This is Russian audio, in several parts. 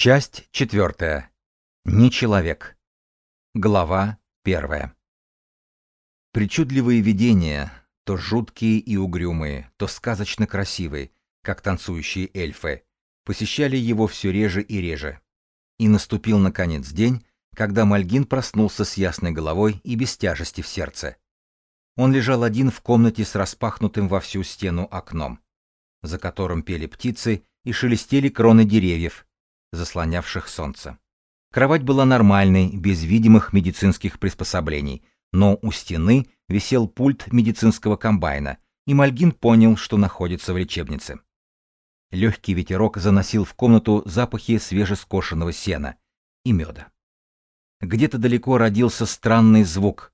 Часть четвертая. Не человек. Глава первая. Причудливые видения, то жуткие и угрюмые, то сказочно красивые, как танцующие эльфы, посещали его все реже и реже. И наступил, наконец, день, когда Мальгин проснулся с ясной головой и без тяжести в сердце. Он лежал один в комнате с распахнутым во всю стену окном, за которым пели птицы и шелестели кроны деревьев, заслонявших солнце. Кровать была нормальной, без видимых медицинских приспособлений, но у стены висел пульт медицинского комбайна, и Мальгин понял, что находится в лечебнице. Легкий ветерок заносил в комнату запахи свежескошенного сена и меда. Где-то далеко родился странный звук,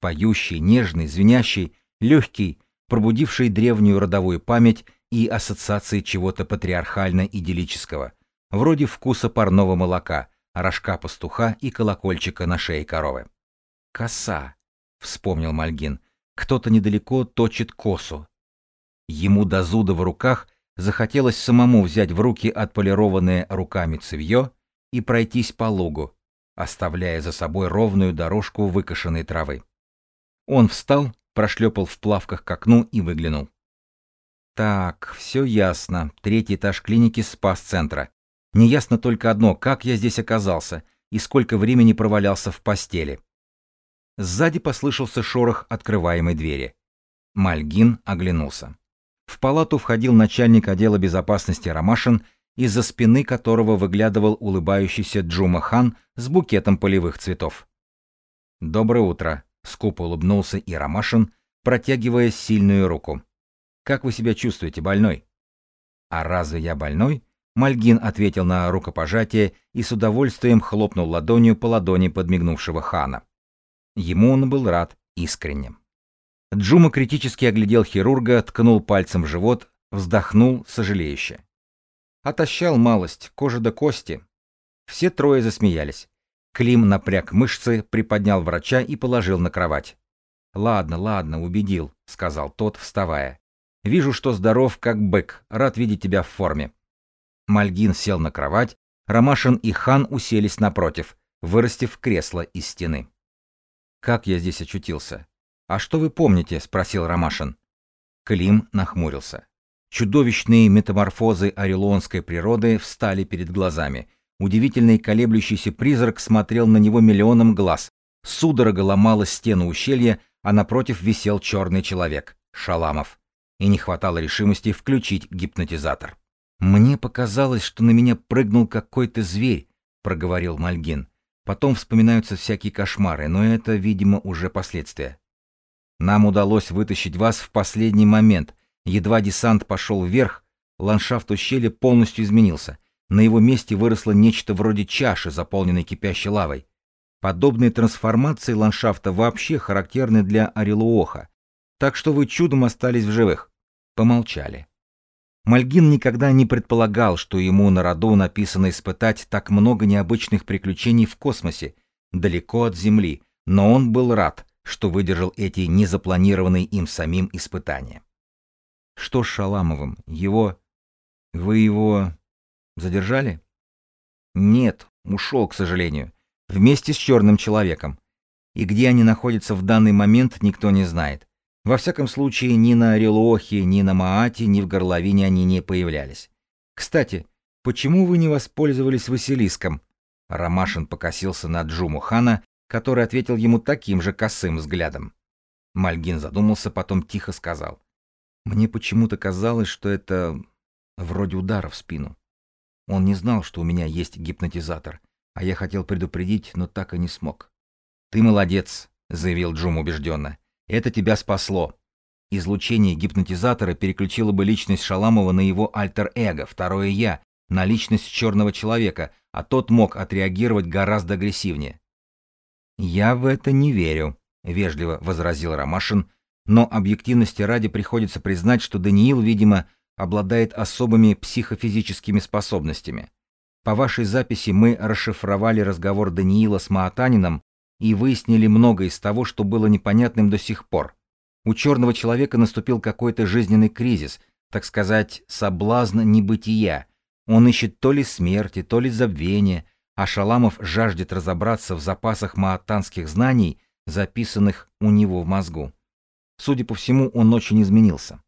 поющий, нежный, звенящий, легкий, пробудивший древнюю родовую память и ассоциации чего-то патриархально-идиллического — вроде вкуса парного молока, рожка пастуха и колокольчика на шее коровы. «Коса», — вспомнил Мальгин, — «кто-то недалеко точит косу». Ему до зуда в руках захотелось самому взять в руки отполированное руками цевье и пройтись по лугу, оставляя за собой ровную дорожку выкошенной травы. Он встал, прошлепал в плавках к окну и выглянул. Так, все ясно. Третий этаж клиники спас-центра. Неясно только одно, как я здесь оказался и сколько времени провалялся в постели. Сзади послышался шорох открываемой двери. Мальгин оглянулся. В палату входил начальник отдела безопасности Ромашин, из-за спины которого выглядывал улыбающийся Джума Хан с букетом полевых цветов. «Доброе утро», — скупо улыбнулся и Ромашин, протягивая сильную руку. «Как вы себя чувствуете, больной?» «А разве я больной?» Мальгин ответил на рукопожатие и с удовольствием хлопнул ладонью по ладони подмигнувшего хана. Ему он был рад искренне. Джума критически оглядел хирурга, ткнул пальцем в живот, вздохнул сожалеюще. Отощал малость, кожа до кости. Все трое засмеялись. Клим напряг мышцы, приподнял врача и положил на кровать. «Ладно, ладно, убедил», — сказал тот, вставая. «Вижу, что здоров, как бык, рад видеть тебя в форме. Мальгин сел на кровать, Ромашин и Хан уселись напротив, вырастив кресло из стены. «Как я здесь очутился?» «А что вы помните?» — спросил Ромашин. Клим нахмурился. Чудовищные метаморфозы орелонской природы встали перед глазами. Удивительный колеблющийся призрак смотрел на него миллионом глаз. Судорога ломала стену ущелья, а напротив висел черный человек, Шаламов. И не хватало решимости включить гипнотизатор. «Мне показалось, что на меня прыгнул какой-то зверь», — проговорил Мальгин. «Потом вспоминаются всякие кошмары, но это, видимо, уже последствия. Нам удалось вытащить вас в последний момент. Едва десант пошел вверх, ландшафт ущелья полностью изменился. На его месте выросло нечто вроде чаши, заполненной кипящей лавой. Подобные трансформации ландшафта вообще характерны для Орелуоха, так что вы чудом остались в живых. Помолчали. Мальгин никогда не предполагал, что ему на роду написано испытать так много необычных приключений в космосе, далеко от Земли, но он был рад, что выдержал эти незапланированные им самим испытания. Что с Шаламовым? Его... Вы его... задержали? Нет, ушел, к сожалению, вместе с черным человеком. И где они находятся в данный момент, никто не знает. Во всяком случае, ни на Орелохе, ни на Маате, ни в горловине они не появлялись. Кстати, почему вы не воспользовались Василиском? Ромашин покосился на Джуму Хана, который ответил ему таким же косым взглядом. Мальгин задумался, потом тихо сказал. Мне почему-то казалось, что это вроде удара в спину. Он не знал, что у меня есть гипнотизатор, а я хотел предупредить, но так и не смог. «Ты молодец», — заявил Джум убежденно. Это тебя спасло. Излучение гипнотизатора переключило бы личность Шаламова на его альтер-эго, второе «я», на личность черного человека, а тот мог отреагировать гораздо агрессивнее. «Я в это не верю», — вежливо возразил Ромашин, но объективности ради приходится признать, что Даниил, видимо, обладает особыми психофизическими способностями. По вашей записи мы расшифровали разговор Даниила с Маатанином и выяснили много из того, что было непонятным до сих пор. У черного человека наступил какой-то жизненный кризис, так сказать, соблазн небытия, Он ищет то ли смерти, то ли забвения, а Шаламов жаждет разобраться в запасах маатанских знаний, записанных у него в мозгу. Судя по всему, он очень изменился.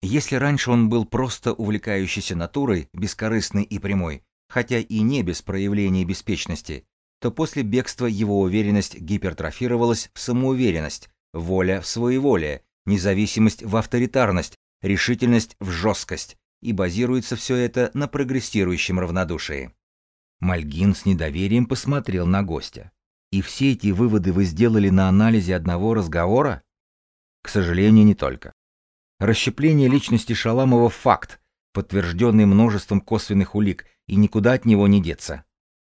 Если раньше он был просто увлекающейся натурой, бескорыстной и прямой, хотя и не без проявления беспечности, то после бегства его уверенность гипертрофировалась в самоуверенность, воля в своеволие, независимость в авторитарность, решительность в жесткость, и базируется все это на прогрессирующем равнодушии. Мальгин с недоверием посмотрел на гостя. И все эти выводы вы сделали на анализе одного разговора? К сожалению, не только. Расщепление личности Шаламова – факт, подтвержденный множеством косвенных улик, и никуда от него не деться.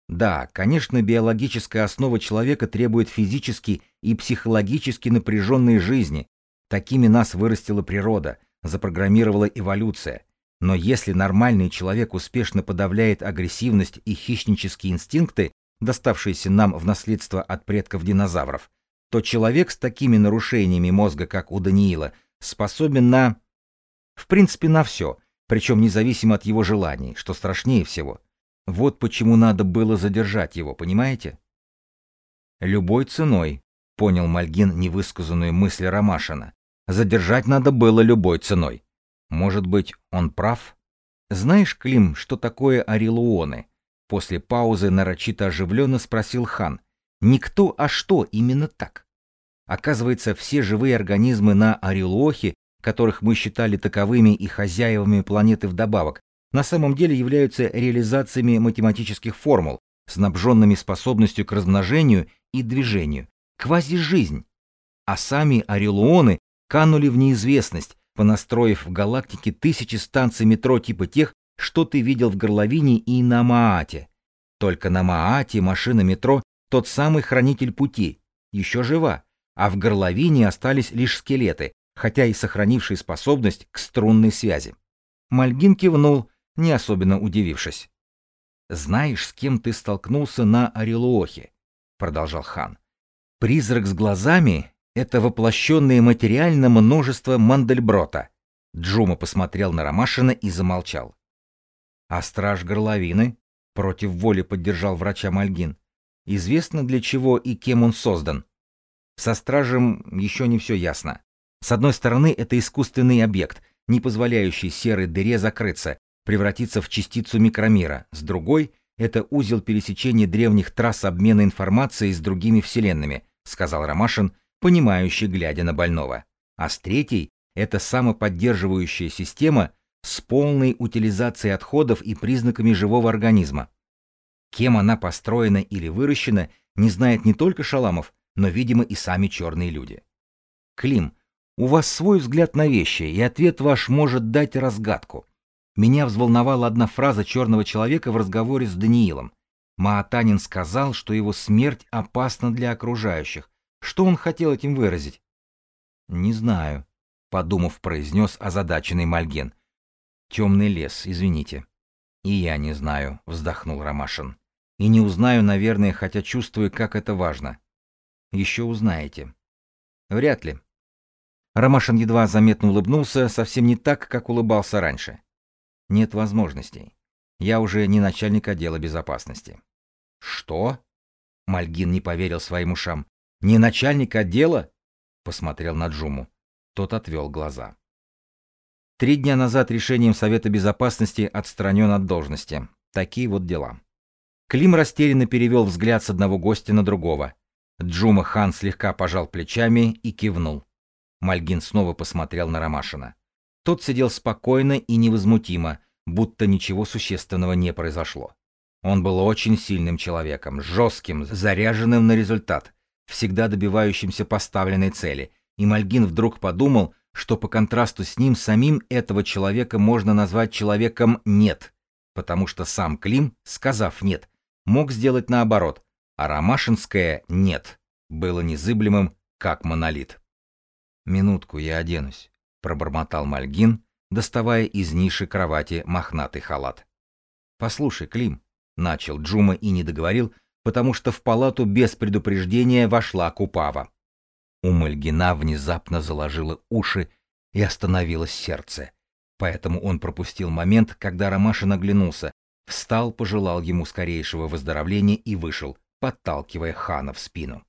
Да, конечно, биологическая основа человека требует физически и психологически напряженной жизни. Такими нас вырастила природа, запрограммировала эволюция. Но если нормальный человек успешно подавляет агрессивность и хищнические инстинкты, доставшиеся нам в наследство от предков динозавров, то человек с такими нарушениями мозга, как у Даниила, способен на... В принципе, на все, причем независимо от его желаний, что страшнее всего. Вот почему надо было задержать его, понимаете? Любой ценой, понял Мальгин невысказанную мысль Ромашина. Задержать надо было любой ценой. Может быть, он прав? Знаешь, Клим, что такое орелуоны? После паузы нарочито оживленно спросил хан. Никто, а что именно так? Оказывается, все живые организмы на Орелуохе, которых мы считали таковыми и хозяевами планеты вдобавок, на самом деле являются реализациями математических формул, снабженными способностью к размножению и движению, квази-жизнь. А сами орелуоны канули в неизвестность, понастроив в галактике тысячи станций метро типа тех, что ты видел в Горловине и на Маате. Только на Маате машина метро тот самый хранитель пути, еще жива, а в горловине остались лишь скелеты, хотя и сохранившие способность к струнной связи. Мальгин кивнул, не особенно удивившись. «Знаешь, с кем ты столкнулся на Орелуохе?» — продолжал хан. «Призрак с глазами — это воплощенное материально множество Мандельброта». Джума посмотрел на Ромашина и замолчал. А страж горловины, против воли поддержал врача Мальгин, известно для чего и кем он создан. Со стражем еще не все ясно. С одной стороны, это искусственный объект, не позволяющий серой дыре закрыться, превратиться в частицу микромира. С другой, это узел пересечения древних трасс обмена информацией с другими вселенными, сказал Ромашин, понимающий, глядя на больного. А с третьей, это самоподдерживающая система, с полной утилизацией отходов и признаками живого организма. Кем она построена или выращена, не знает не только Шаламов, но, видимо, и сами черные люди. Клим, у вас свой взгляд на вещи, и ответ ваш может дать разгадку. Меня взволновала одна фраза черного человека в разговоре с Даниилом. Маатанин сказал, что его смерть опасна для окружающих. Что он хотел этим выразить? Не знаю, подумав, произнес озадаченный Мальген. Темный лес, извините. И я не знаю, вздохнул Ромашин. И не узнаю, наверное, хотя чувствую, как это важно. Еще узнаете. Вряд ли. Ромашин едва заметно улыбнулся, совсем не так, как улыбался раньше. Нет возможностей. Я уже не начальник отдела безопасности. Что? Мальгин не поверил своим ушам. Не начальник отдела? Посмотрел на Джуму. Тот отвел глаза. Три дня назад решением Совета Безопасности отстранен от должности. Такие вот дела. Клим растерянно перевел взгляд с одного гостя на другого. Джума хан слегка пожал плечами и кивнул. Мальгин снова посмотрел на Ромашина. Тот сидел спокойно и невозмутимо, будто ничего существенного не произошло. Он был очень сильным человеком, жестким, заряженным на результат, всегда добивающимся поставленной цели, и Мальгин вдруг подумал, что по контрасту с ним самим этого человека можно назвать человеком «нет», потому что сам Клим, сказав «нет», мог сделать наоборот, а ромашинское «нет» было незыблемым, как монолит. «Минутку, я оденусь», — пробормотал Мальгин, доставая из ниши кровати мохнатый халат. «Послушай, Клим», — начал Джума и не договорил, потому что в палату без предупреждения вошла Купава. У Мальгина внезапно заложило уши и остановилось сердце. Поэтому он пропустил момент, когда Ромашин оглянулся, встал, пожелал ему скорейшего выздоровления и вышел, подталкивая хана в спину.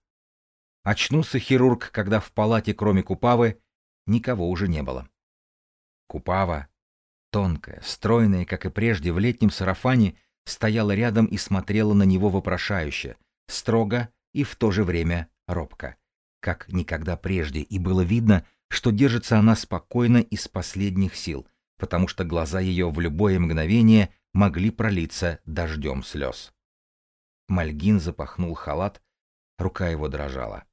Очнулся хирург, когда в палате, кроме Купавы, никого уже не было. Купава, тонкая, стройная, как и прежде, в летнем сарафане, стояла рядом и смотрела на него вопрошающе, строго и в то же время робко, как никогда прежде, и было видно, что держится она спокойно из последних сил, потому что глаза ее в любое мгновение могли пролиться дождем слез. Мальгин запахнул халат, рука его дрожала.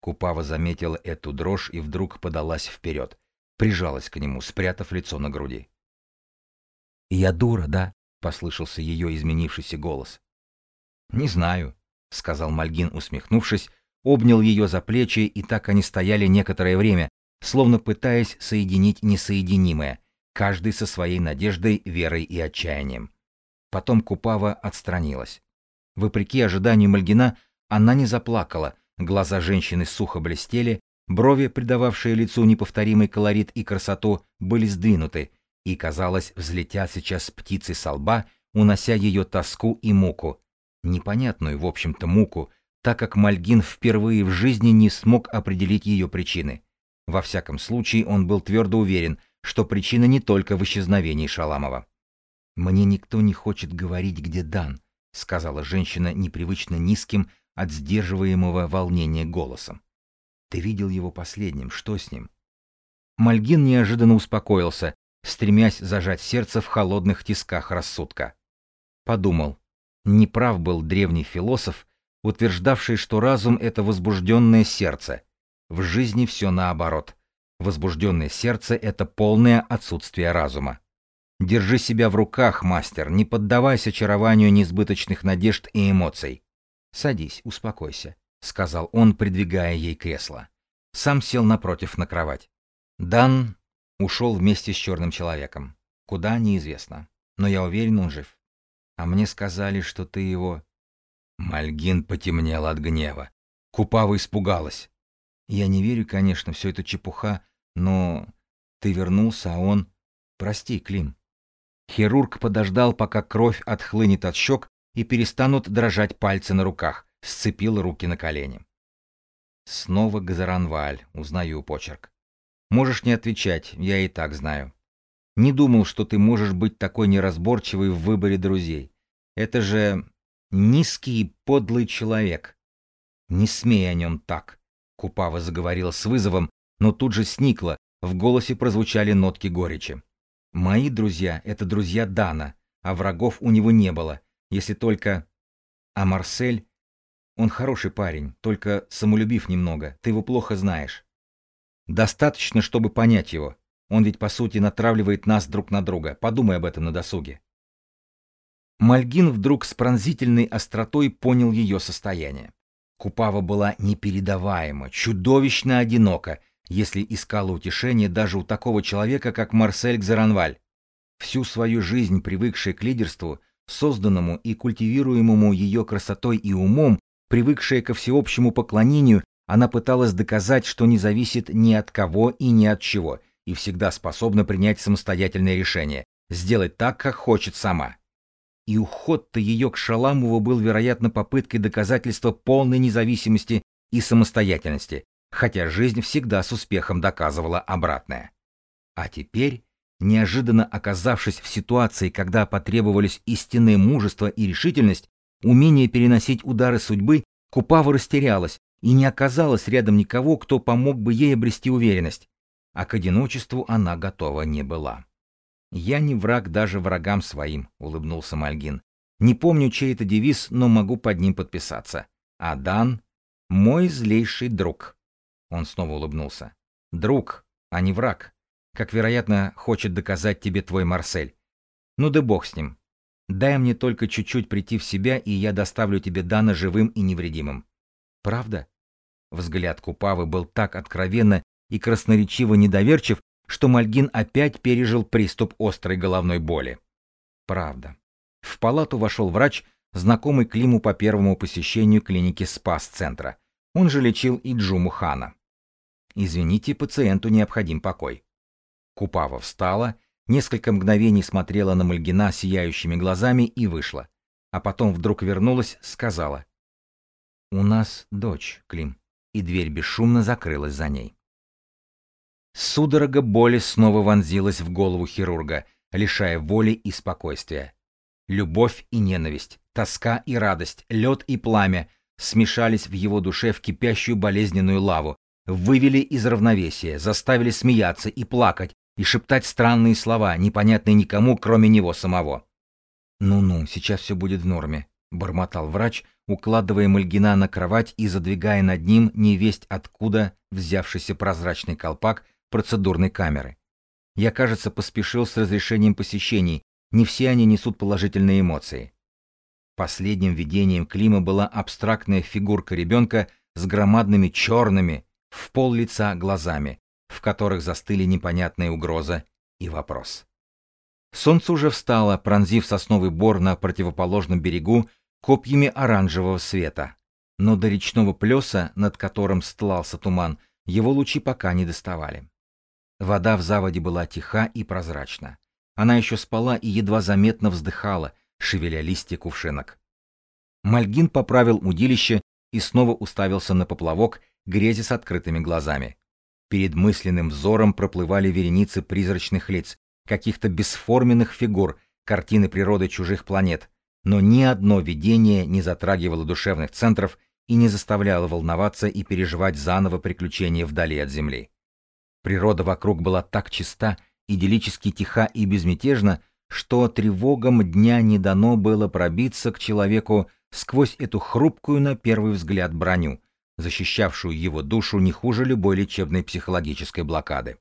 Купава заметила эту дрожь и вдруг подалась вперед, прижалась к нему, спрятав лицо на груди. «Я дура, да?» — послышался ее изменившийся голос. «Не знаю», — сказал Мальгин, усмехнувшись, обнял ее за плечи, и так они стояли некоторое время, словно пытаясь соединить несоединимое, каждый со своей надеждой, верой и отчаянием. Потом Купава отстранилась. Вопреки ожиданию Мальгина, она не заплакала, глаза женщины сухо блестели, брови, придававшие лицу неповторимый колорит и красоту, были сдвинуты, и, казалось, взлетят сейчас птицы со лба, унося ее тоску и муку. Непонятную, в общем-то, муку, так как Мальгин впервые в жизни не смог определить ее причины. Во всяком случае, он был твердо уверен, что причина не только в исчезновении Шаламова. «Мне никто не хочет говорить, где Дан», — сказала женщина непривычно низким от сдерживаемого волнения голосом. «Ты видел его последним, что с ним?» Мальгин неожиданно успокоился, стремясь зажать сердце в холодных тисках рассудка. Подумал, неправ был древний философ, утверждавший, что разум — это возбужденное сердце. В жизни все наоборот. Возбужденное сердце — это полное отсутствие разума. Держи себя в руках, мастер, не поддавайся очарованию несбыточных надежд и эмоций. Садись, успокойся, — сказал он, придвигая ей кресло. Сам сел напротив на кровать. Дан ушел вместе с черным человеком. Куда — неизвестно. Но я уверен, он жив. А мне сказали, что ты его... Мальгин потемнел от гнева. Купава испугалась. Я не верю, конечно, все это чепуха, но ты вернулся, а он... Прости, Клим. Хирург подождал, пока кровь отхлынет от щек и перестанут дрожать пальцы на руках, сцепил руки на колени. Снова Газаранваль, узнаю почерк. Можешь не отвечать, я и так знаю. Не думал, что ты можешь быть такой неразборчивой в выборе друзей. Это же низкий и подлый человек. Не смей о нем так. Купава заговорила с вызовом, но тут же сникла, в голосе прозвучали нотки горечи. «Мои друзья — это друзья Дана, а врагов у него не было, если только... А Марсель... Он хороший парень, только самолюбив немного, ты его плохо знаешь. Достаточно, чтобы понять его. Он ведь, по сути, натравливает нас друг на друга. Подумай об этом на досуге». Мальгин вдруг с пронзительной остротой понял ее состояние. Купава была непередаваема, чудовищно одинока, если искала утешение даже у такого человека, как Марсель Гзаранваль. Всю свою жизнь привыкшая к лидерству, созданному и культивируемому ее красотой и умом, привыкшая ко всеобщему поклонению, она пыталась доказать, что не зависит ни от кого и ни от чего, и всегда способна принять самостоятельное решение, сделать так, как хочет сама. И уход-то ее к Шаламову был, вероятно, попыткой доказательства полной независимости и самостоятельности, хотя жизнь всегда с успехом доказывала обратное. А теперь, неожиданно оказавшись в ситуации, когда потребовались истинное мужество и решительность, умение переносить удары судьбы, Купава растерялась и не оказалось рядом никого, кто помог бы ей обрести уверенность, а к одиночеству она готова не была. «Я не враг даже врагам своим», — улыбнулся Мальгин. «Не помню, чей это девиз, но могу под ним подписаться. А Дан — мой злейший друг». Он снова улыбнулся. «Друг, а не враг, как, вероятно, хочет доказать тебе твой Марсель. Ну да бог с ним. Дай мне только чуть-чуть прийти в себя, и я доставлю тебе Дана живым и невредимым. Правда?» Взгляд Купавы был так откровенно и красноречиво недоверчив, что Мальгин опять пережил приступ острой головной боли. Правда. В палату вошел врач, знакомый Климу по первому посещению клиники Спас-центра. Он же лечил и Джуму Хана. «Извините, пациенту необходим покой». Купава встала, Несколько мгновений смотрела на Мальгина сияющими глазами и вышла. А потом вдруг вернулась, сказала. «У нас дочь, Клим». И дверь бесшумно закрылась за ней. Судорога боли снова вонзилась в голову хирурга, лишая воли и спокойствия. Любовь и ненависть, тоска и радость, лед и пламя смешались в его душе в кипящую болезненную лаву, вывели из равновесия, заставили смеяться и плакать, и шептать странные слова, непонятные никому, кроме него самого. «Ну-ну, сейчас все будет в норме», — бормотал врач, укладывая Мальгина на кровать и задвигая над ним невесть откуда взявшийся прозрачный колпак процедурной камеры. Я, кажется, поспешил с разрешением посещений, не все они несут положительные эмоции. Последним видением Клима была абстрактная фигурка ребенка с громадными черными, в пол лица глазами, в которых застыли непонятная угроза и вопрос. Солнце уже встало, пронзив сосновый бор на противоположном берегу копьями оранжевого света. Но до речного плеса, над которым стлался туман, его лучи пока не доставали. Вода в заводе была тиха и прозрачна. Она еще спала и едва заметно вздыхала, шевеля листья кувшинок. Мальгин поправил удилище и снова уставился на поплавок, грезя с открытыми глазами. Перед мысленным взором проплывали вереницы призрачных лиц, каких-то бесформенных фигур, картины природы чужих планет, но ни одно видение не затрагивало душевных центров и не заставляло волноваться и переживать заново приключения вдали от Земли. Природа вокруг была так чиста, идиллически тиха и безмятежна, что тревогам дня не дано было пробиться к человеку сквозь эту хрупкую на первый взгляд броню, защищавшую его душу не хуже любой лечебной психологической блокады.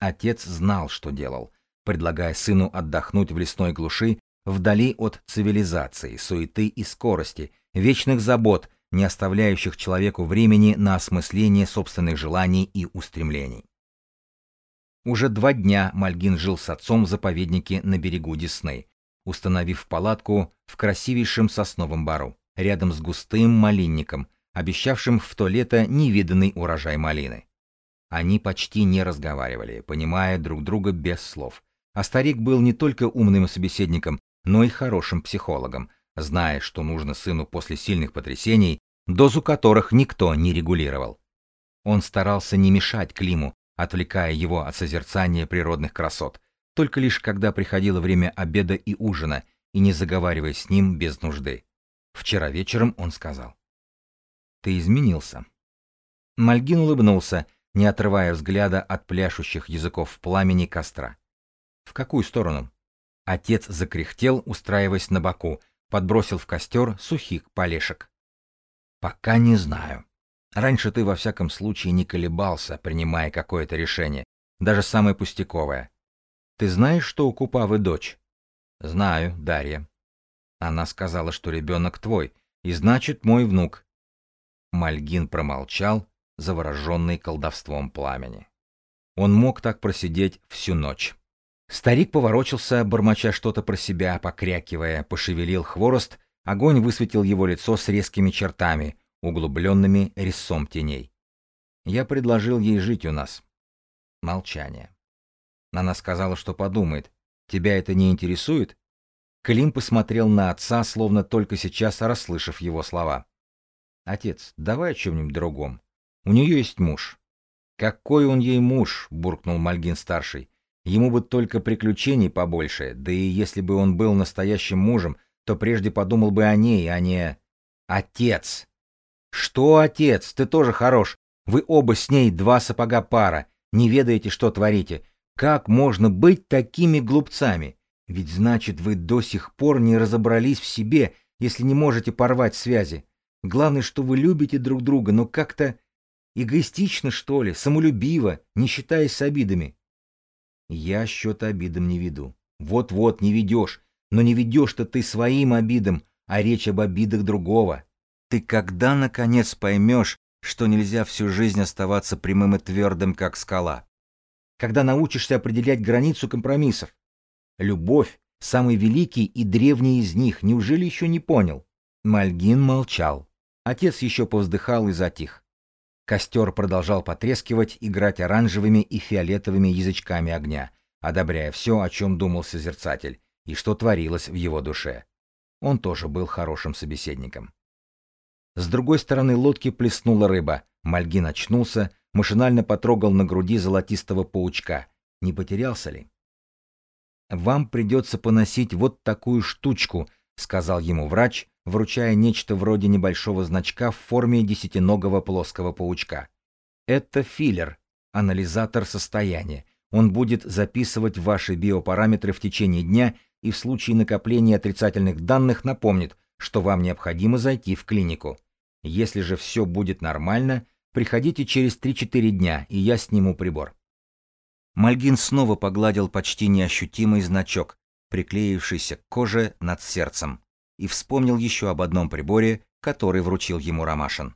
Отец знал, что делал, предлагая сыну отдохнуть в лесной глуши, вдали от цивилизации, суеты и скорости, вечных забот, не оставляющих человеку времени на осмысление собственных желаний и устремлений. Уже два дня Мальгин жил с отцом в заповеднике на берегу Десны, установив палатку в красивейшем сосновом бару, рядом с густым малинником, обещавшим в то лето невиданный урожай малины. Они почти не разговаривали, понимая друг друга без слов. А старик был не только умным собеседником, но и хорошим психологом, зная, что нужно сыну после сильных потрясений, дозу которых никто не регулировал. Он старался не мешать Климу, отвлекая его от созерцания природных красот, только лишь когда приходило время обеда и ужина, и не заговаривая с ним без нужды. Вчера вечером он сказал. Ты изменился. Мальгин улыбнулся, не отрывая взгляда от пляшущих языков пламени костра. В какую сторону? Отец закряхтел, устраиваясь на боку, подбросил в костер сухих полешек. Пока не знаю. Раньше ты во всяком случае не колебался, принимая какое-то решение, даже самое пустяковое. Ты знаешь, что у Купавы дочь? Знаю, Дарья. Она сказала, что ребенок твой, и значит мой внук. Мальгин промолчал, завороженный колдовством пламени. Он мог так просидеть всю ночь. Старик поворочился, бормоча что-то про себя, покрякивая, пошевелил хворост, огонь высветил его лицо с резкими чертами, углубленными резцом теней. Я предложил ей жить у нас. Молчание. Она сказала, что подумает. Тебя это не интересует? Клим посмотрел на отца, словно только сейчас расслышав его слова. Отец, давай о чем-нибудь другом. У нее есть муж. Какой он ей муж, буркнул Мальгин-старший. Ему бы только приключений побольше, да и если бы он был настоящим мужем, то прежде подумал бы о ней, а не... Отец! Что, отец, ты тоже хорош. Вы оба с ней два сапога пара, не ведаете, что творите. Как можно быть такими глупцами? Ведь значит, вы до сих пор не разобрались в себе, если не можете порвать связи. Главное, что вы любите друг друга, но как-то эгоистично, что ли, самолюбиво, не считаясь с обидами. Я счета обидам не веду. Вот-вот не ведешь, но не ведешь-то ты своим обидам, а речь об обидах другого. Ты когда, наконец, поймешь, что нельзя всю жизнь оставаться прямым и твердым, как скала? Когда научишься определять границу компромиссов? Любовь — самый великий и древний из них, неужели еще не понял? Мальгин молчал. Отец еще повздыхал и затих. Костер продолжал потрескивать, играть оранжевыми и фиолетовыми язычками огня, одобряя все, о чем думал созерцатель, и что творилось в его душе. Он тоже был хорошим собеседником. С другой стороны лодки плеснула рыба. Мальгин очнулся, машинально потрогал на груди золотистого паучка. Не потерялся ли? «Вам придется поносить вот такую штучку», — сказал ему врач, вручая нечто вроде небольшого значка в форме десятиногого плоского паучка. Это филлер, анализатор состояния. Он будет записывать ваши биопараметры в течение дня и в случае накопления отрицательных данных напомнит, что вам необходимо зайти в клинику. Если же все будет нормально, приходите через 3-4 дня, и я сниму прибор. Мальгин снова погладил почти неощутимый значок, приклеившийся к коже над сердцем и вспомнил еще об одном приборе, который вручил ему Ромашин.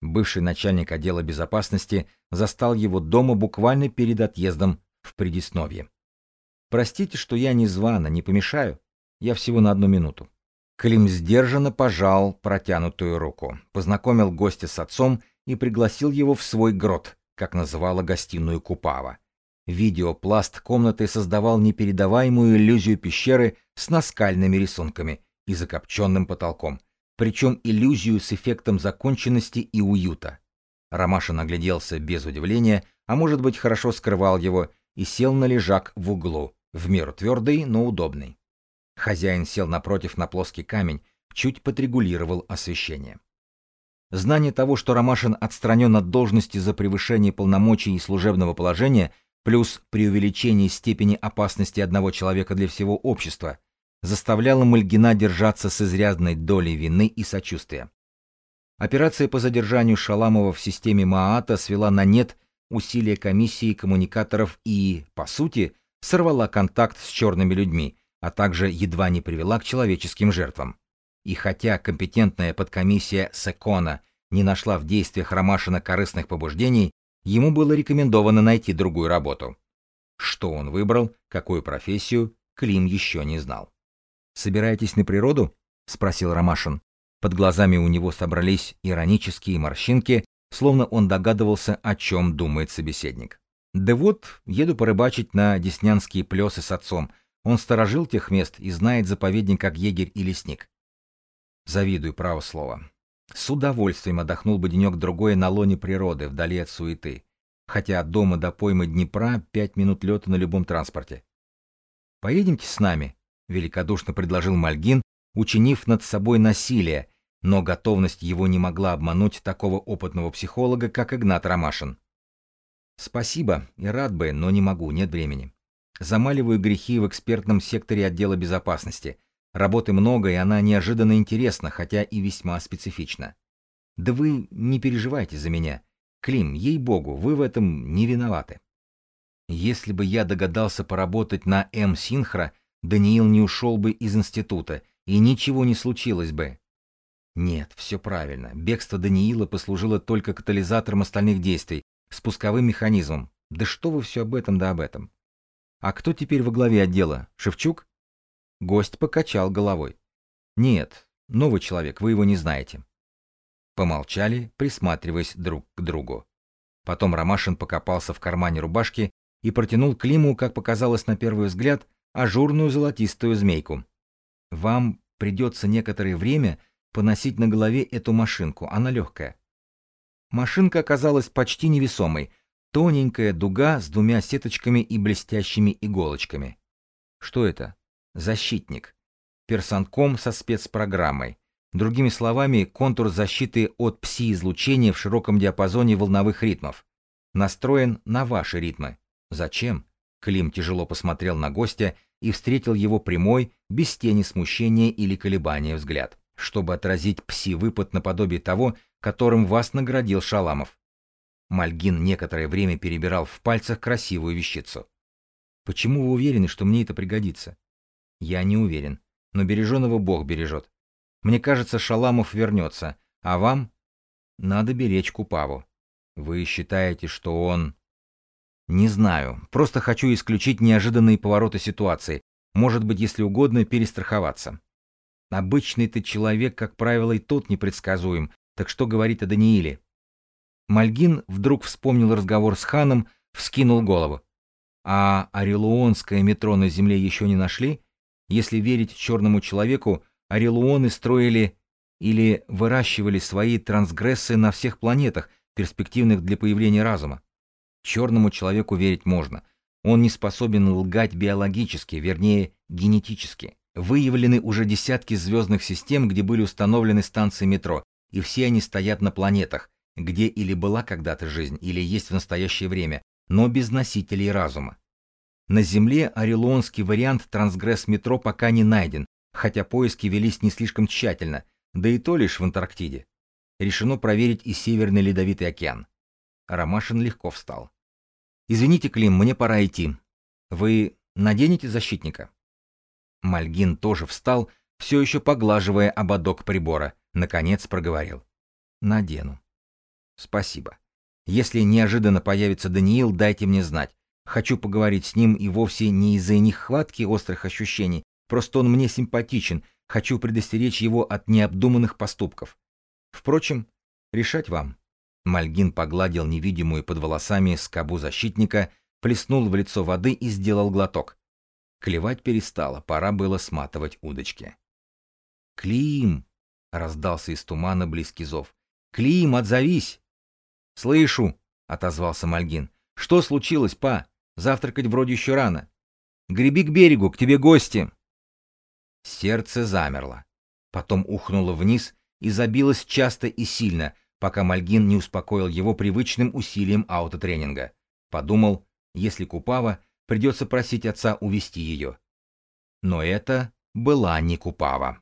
Бывший начальник отдела безопасности застал его дома буквально перед отъездом в Придесновье. «Простите, что я не звано, не помешаю. Я всего на одну минуту». Клим сдержанно пожал протянутую руку, познакомил гостя с отцом и пригласил его в свой грот, как называла гостиную Купава. Видеопласт комнаты создавал непередаваемую иллюзию пещеры с наскальными рисунками, и закопченным потолком, причем иллюзию с эффектом законченности и уюта. Ромаша нагляделся без удивления, а может быть хорошо скрывал его, и сел на лежак в углу, в меру твердый, но удобный. Хозяин сел напротив на плоский камень, чуть подрегулировал освещение. Знание того, что Ромашин отстранен от должности за превышение полномочий и служебного положения, плюс преувеличение степени опасности одного человека для всего общества, заставляла Мальгина держаться с изрядной долей вины и сочувствия. Операция по задержанию Шаламова в системе МААТа свела на нет усилия комиссии коммуникаторов и, по сути, сорвала контакт с черными людьми, а также едва не привела к человеческим жертвам. И хотя компетентная подкомиссия Секона не нашла в действиях Ромашина корыстных побуждений, ему было рекомендовано найти другую работу. Что он выбрал, какую профессию, Клим еще не знал. «Собираетесь на природу?» — спросил Ромашин. Под глазами у него собрались иронические морщинки, словно он догадывался, о чем думает собеседник. «Да вот, еду порыбачить на Деснянские плесы с отцом. Он сторожил тех мест и знает заповедник как егерь и лесник». Завидую, право слово. С удовольствием отдохнул бы денек-другой на лоне природы, вдали от суеты. Хотя от дома до поймы Днепра пять минут лета на любом транспорте. «Поедемте с нами», великодушно предложил Мальгин, учинив над собой насилие, но готовность его не могла обмануть такого опытного психолога, как Игнат Ромашин. Спасибо, и рад бы, но не могу, нет времени. Замаливаю грехи в экспертном секторе отдела безопасности. Работы много, и она неожиданно интересна, хотя и весьма специфична. Да вы не переживайте за меня. Клим, ей-богу, вы в этом не виноваты. Если бы я догадался поработать на М-Синхро, Даниил не ушел бы из института, и ничего не случилось бы. Нет, все правильно. Бегство Даниила послужило только катализатором остальных действий, спусковым механизмом. Да что вы все об этом да об этом? А кто теперь во главе отдела? Шевчук? Гость покачал головой. Нет, новый человек, вы его не знаете. Помолчали, присматриваясь друг к другу. Потом Ромашин покопался в кармане рубашки и протянул Климу, как показалось на первый взгляд, ажурную золотистую змейку. Вам придется некоторое время поносить на голове эту машинку, она легкая. Машинка оказалась почти невесомой, тоненькая дуга с двумя сеточками и блестящими иголочками. Что это? Защитник. Персанком со спецпрограммой. Другими словами, контур защиты от пси-излучения в широком диапазоне волновых ритмов. Настроен на ваши ритмы. Зачем? Клим тяжело посмотрел на гостя и встретил его прямой, без тени смущения или колебания взгляд, чтобы отразить пси-выпад наподобие того, которым вас наградил Шаламов. Мальгин некоторое время перебирал в пальцах красивую вещицу. «Почему вы уверены, что мне это пригодится?» «Я не уверен, но береженого Бог бережет. Мне кажется, Шаламов вернется, а вам надо беречь Купаву. Вы считаете, что он...» Не знаю, просто хочу исключить неожиданные повороты ситуации, может быть, если угодно, перестраховаться. Обычный ты человек, как правило, и тот непредсказуем, так что говорить о Данииле? Мальгин вдруг вспомнил разговор с ханом, вскинул голову. А орелуонское метро на Земле еще не нашли? Если верить черному человеку, орелуоны строили или выращивали свои трансгрессы на всех планетах, перспективных для появления разума. Черному человеку верить можно. Он не способен лгать биологически, вернее, генетически. Выявлены уже десятки звездных систем, где были установлены станции метро, и все они стоят на планетах, где или была когда-то жизнь, или есть в настоящее время, но без носителей разума. На Земле орелонский вариант трансгресс-метро пока не найден, хотя поиски велись не слишком тщательно, да и то лишь в Антарктиде. Решено проверить и Северный Ледовитый океан. Ромашин легко встал. «Извините, Клим, мне пора идти. Вы наденете защитника?» Мальгин тоже встал, все еще поглаживая ободок прибора, наконец проговорил. «Надену». «Спасибо. Если неожиданно появится Даниил, дайте мне знать. Хочу поговорить с ним и вовсе не из-за нехватки острых ощущений, просто он мне симпатичен, хочу предостеречь его от необдуманных поступков. Впрочем, решать вам». Мальгин погладил невидимую под волосами скобу защитника, плеснул в лицо воды и сделал глоток. Клевать перестало, пора было сматывать удочки. «Клим!» — раздался из тумана близкий зов. «Клим, отзовись!» «Слышу!» — отозвался Мальгин. «Что случилось, па? Завтракать вроде еще рано. Греби к берегу, к тебе гости!» Сердце замерло. Потом ухнуло вниз и забилось часто и сильно, пока Мальгин не успокоил его привычным усилием аутотренинга. Подумал, если Купава, придется просить отца увести ее. Но это была не Купава.